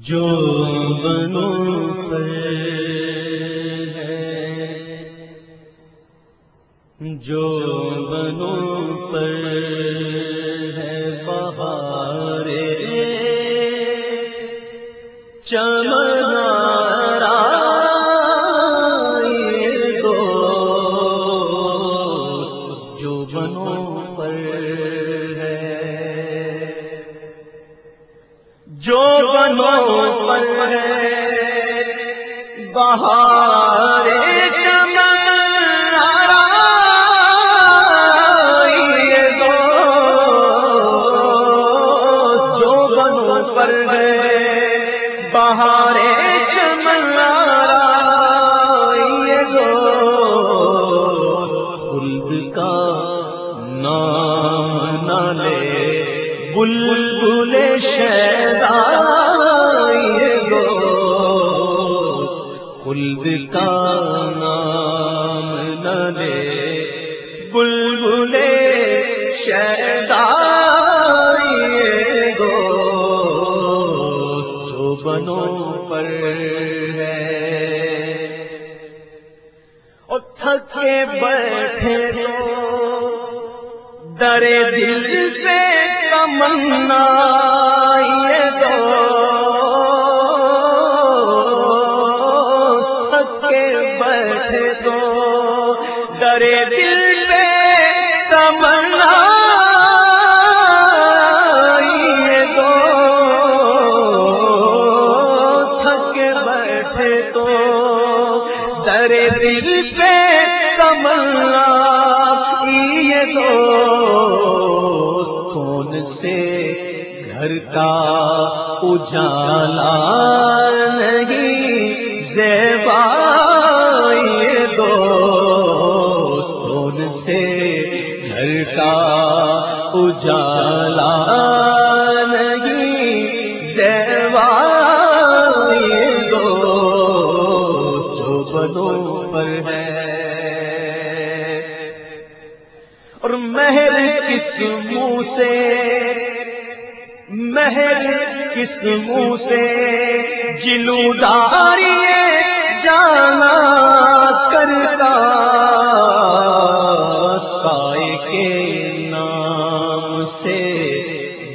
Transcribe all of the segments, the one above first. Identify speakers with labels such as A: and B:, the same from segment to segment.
A: جو بنو پر ہے۔ جو بنو پر بہار جو بنو پر ہے بہار خلد کا نام نہ لے بل بل گو، جو بنو پر ہے۔ اور تھکے بیٹھے تو درے دل پہ تمنا۔ تو درے دل پہ تمنا یہ دو کون سے گھر کا اجالا نہیں زیبا یہ دو کون سے گھر کا اجالا کس منہ سے؟ مہر کس منہ سے؟ جلو داری جانا کرتا سائے کے نام سے۔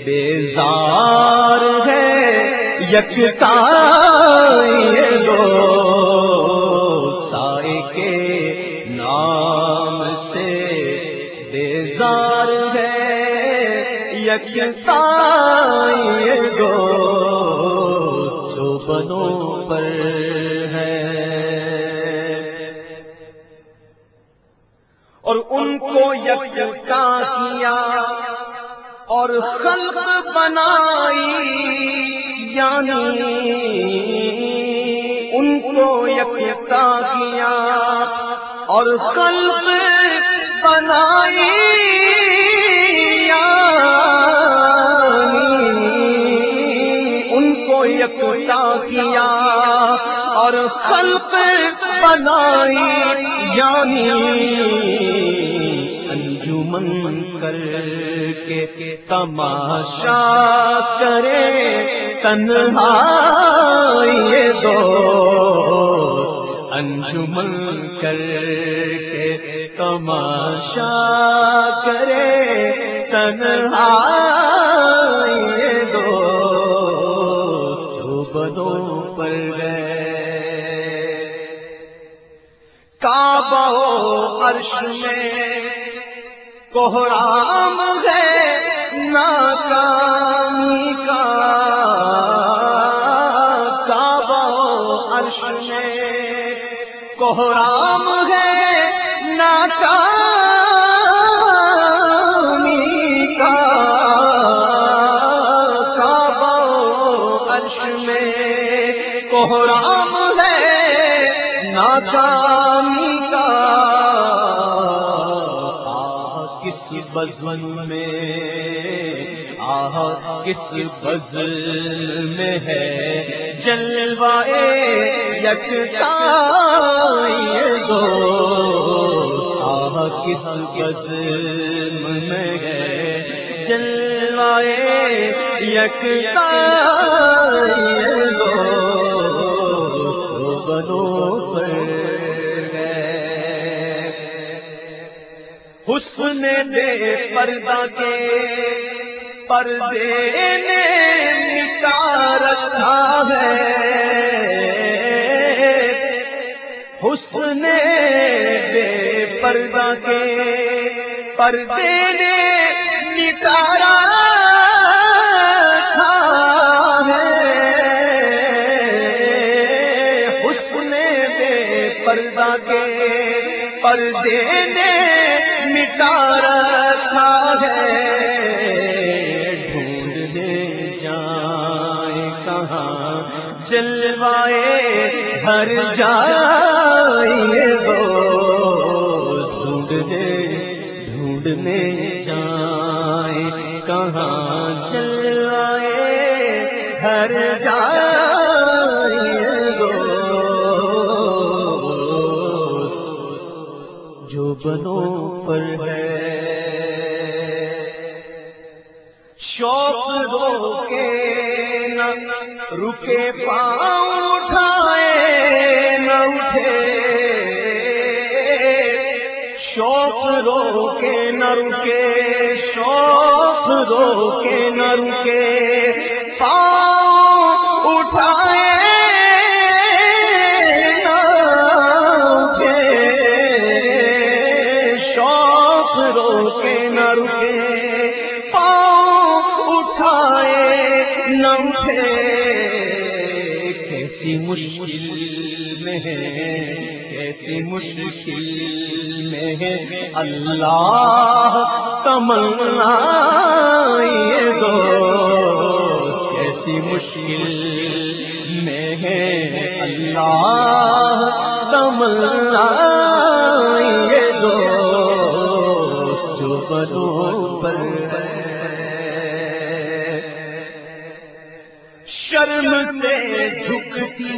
A: بیزار ہے، یکتا یہ دو سائے کے یکتا یہ دو جو بنو پر ہے اور ان کو یکتا کیا اور خلق بنائی یعنی ان کو یکتا کیا اور خلق بنائی۔ اور خلق بنائی یعنی انجمن کر کے تماشا کرے تنہا یہ دو انجمن کر کے تماشا کرے تنہا عرش میں کوہرام ہے، ناکامی کا کعبہ عرش میں کوہرام ہے، ناکامی کا کعبہ عرش میں کوہرام ہے، ناکامی بزن میں، آہ، کس بزن میں ہے؟ جلوائے یکتا دو، آہ، کس بزن میں ہے؟ جلوائے یک بنو حسن دے پردہ کے پردے نے مٹا رکھا ہے۔ حسن بے پردہ کے پردے نے جلوائے ہر جائے گو ڈھونڈنے ڈھونڈنے جائیں۔ کہاں جلوائے ہر جائے گو جو بنو پر ہے۔ شوق روکے نہ رکے پاؤں اٹھائے نہ اٹھے شوق روکے نہ رکے شوق روکے نہ رکے پاؤں اٹھائے نہ شوق نہ رکے پاؤں اٹھائے نہ اٹھے کیسی مشکل میں ہے، کیسی مشکل میں ہے۔ اللہ تمنا یہ دو کیسی مشکل میں ہے۔ اللہ تمنا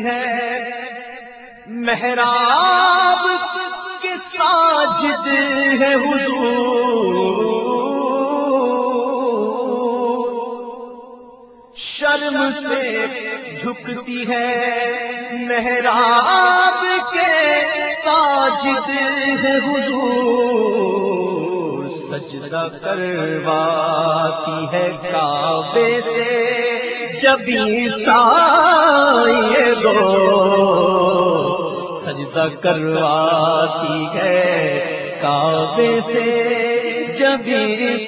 A: ہے۔ محراب کے ساجد ہے حضور۔ شرم سے جھکتی ہے محراب کے ساجد ہے حضور۔ سجدہ کرواتی ہے کعبے سے۔ جب سائے گو سجدہ کرواتی ہے کعبے سے جب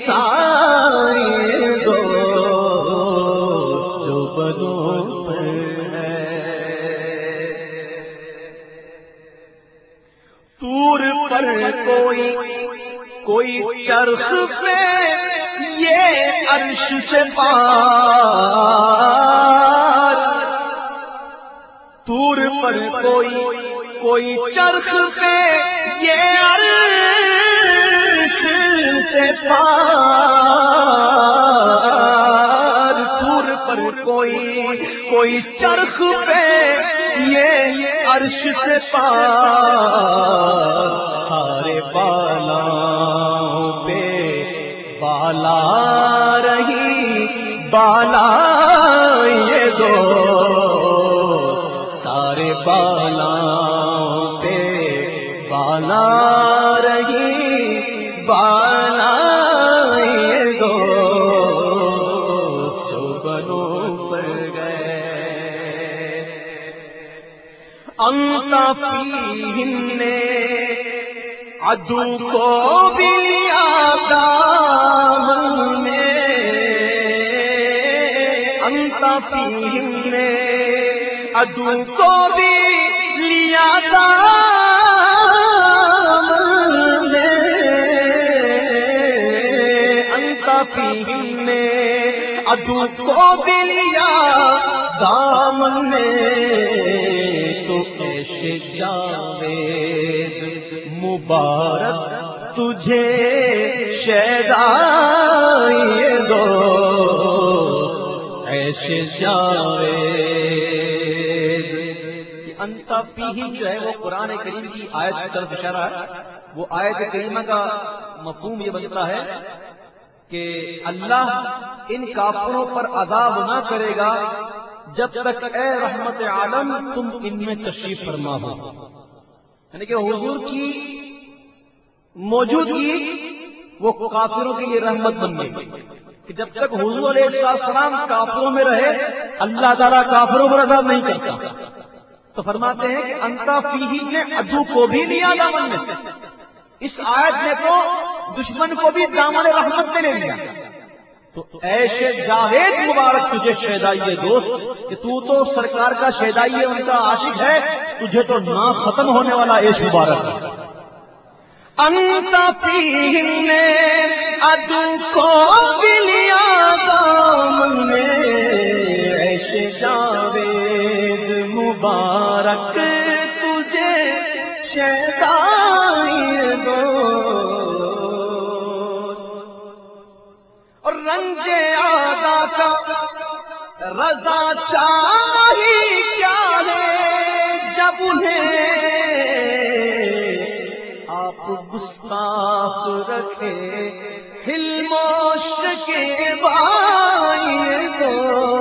A: سائے گو جو بنو پر ہے۔ تور پر کوئی کوئی چرخ پہ یہ عرش سے پار۔ تور پر کوئی کوئی چرخ پہ یہ عرش سے پار۔ تور پر کوئی کوئی چرخ پہ یہ عرش سے پار۔ سارے بالا بالا رہی، بالا یہ دو سارے بالا پہ بالا رہی، بالا یہ دو جو بنو پر گئے۔ انتا فیہم نے عدو کو بھی لیا دامن میں۔ انتا فیہم نے عدو کو بھی لیا دامن میں۔ انتا فیہم نے کو بھی لیا دامن میں تو ایسے جاوید۔ مبارک تجھے شہدائی دو۔ ایسے جاوید۔ انتا پیہم جو ہے وہ قرآن کریم کی آیت کی طرف اشارہ ہے۔ وہ آیت کریمہ کا مفہوم یہ بنتا ہے کہ اللہ ان کافروں پر عذاب نہ کرے گا جب تک اے رحمت عالم تم ان میں تشریف فرما ہو۔ یعنی کہ حضور کی موجودگی وہ کافروں کے لیے رحمت بن گئی کہ جب تک حضور علیہ السلام کافروں میں رہے، اللہ تعالیٰ کافروں پر عذاب نہیں کرتا۔ تو فرماتے ہیں کہ انتا فی کے ادو کو بھی نہیں آگا من میں اس آیت نے تو دشمن کو بھی دامن رحمت میں لے لیا۔ تو ایسے جاوید مبارک، تجھے شہدائی دوست، کہ تو تو سرکار کا شہدائی ان کا عاشق ہے، تجھے تو نہ ختم ہونے والا ایش مبارک ہے۔ انت پینے ادو کو بلیا سزا چاہی کیا ہے جب انہیں آپ گستاخ رکھے ہلموش کے بائی دو